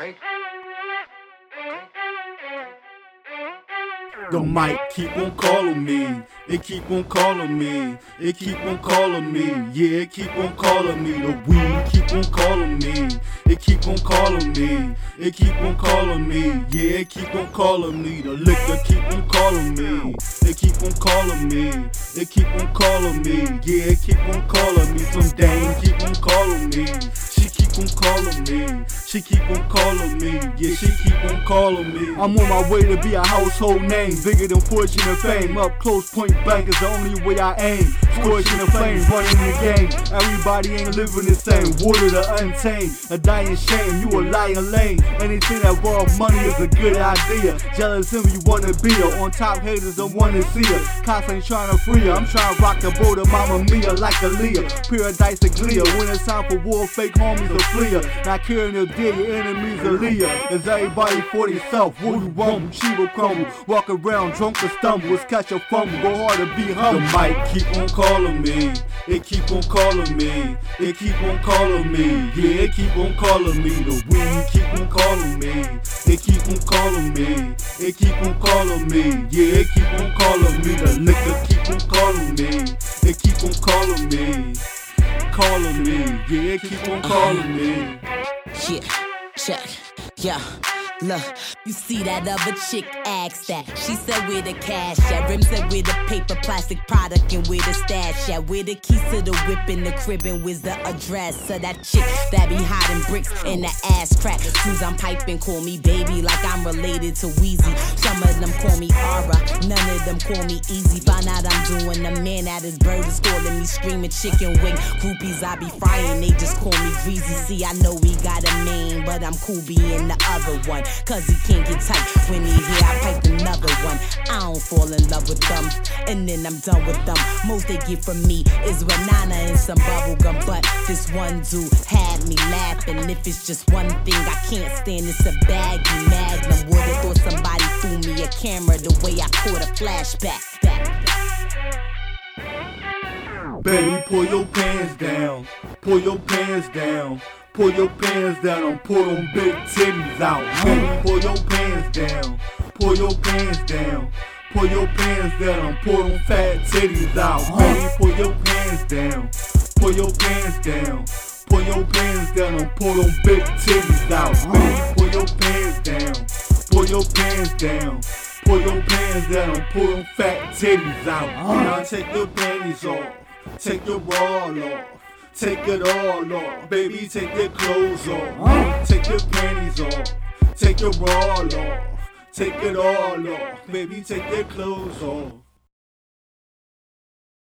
Okay. The mic keep on calling me. It keep on calling me. It keep on calling me. Yeah, it keep on calling me. The weed keep on calling me. It keep on calling me. It keep on calling me. Yeah, it keep on calling me. The liquor keep on calling me. It keep on calling me. It keep on calling me. Yeah, it keep on calling me. Some dame keep on calling me. On calling me. She keep on calling me. Yeah, she keep on me. I'm on my way to be a household name, bigger than fortune and fame. Up close, point blank is the only way I aim. Scorching the flame, running the game. Everybody ain't living the same. Water the untamed, a dying shame. You a lying lame. Anything that involves money is a good idea. Jealous of you wanna be her. On top haters don't wanna see her. Cops ain't trying to free her. I'm trying to rock the boat of Mama Mia like a Leah. Paradise of Glee. When it's time for war, fake homies will flee her. Not caring if dear, your enemies are Leah. Is everybody for themselves? Will you rumble? She will crumble. Walk around drunk or stumble. It's catch a fumble. Go hard to be humble. The mic keep on calling me. It keep on calling me. It keep on calling me. Yeah, it keep on calling me. The weed keep on calling me. It keep on calling me. It keep on calling me. Yeah, it keep on calling me. The liquor keep on calling me. It keep on calling me. Calling me. Yeah, it keep on calling me. Yeah, check, yeah. Look, you see that other chick asked that. She said where the cash at. Rim said where the paper, plastic product, and where the stash at. Where the keys to the whip in the crib and where's the address? So that chick that be hiding bricks in the ass crack. Soon I'm piping, call me baby like I'm related to Weezy. Some of them call me Ara, none of them call me Easy. Find out I'm doing the man at his bird is calling me screaming chicken wing. Groupies I be frying, they just call me greasy. See, I know we got a main, but I'm cool being the other one. Cause he can't get tight when he hear I pipe another one. I don't fall in love with them, and then I'm done with them. Most they get from me is banana and some bubble gum. But this one dude had me laughing. If it's just one thing I can't stand, it's a baggy magnum. Would've thought somebody threw me a camera the way I caught a flashback. Baby, pull your pants down. Pull your pants down. Pull your pants down and pull them big titties out. Baby, pull your pants down. Pull your pants down. Pull your pants down and pull them fat titties out. Baby, pull your pants down. Pull your pants down. Pull your pants down and pull them big titties out. Baby, pull your pants down. Pull your pants down. Pull your pants down pull them fat titties out. Now take your panties off. Take your bra off. Take it all off, baby. Take your clothes off. Take your panties off. Take your bra off. Take it all off, baby. Take your clothes off.